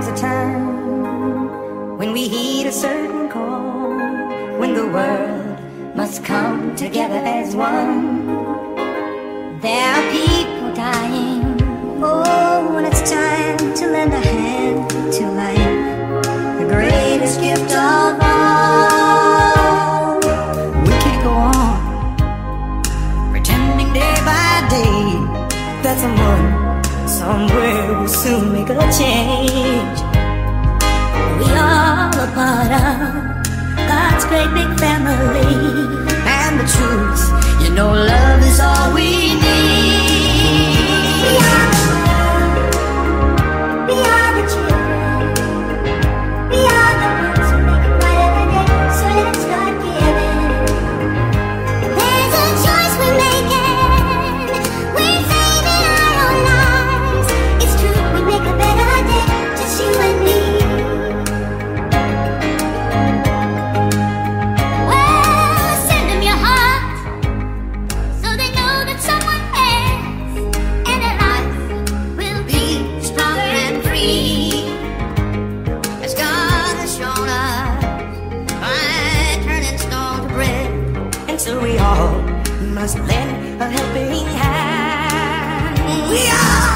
comes a time when we heed a certain call, when the world must come together as one. There are people dying. Oh, when it's time to lend a hand to life, the greatest gift of all. We can't go on pretending day by day that someone somewhere will soon make a change. God's great big family. And the truth, you know, love must lend a helping hand. We are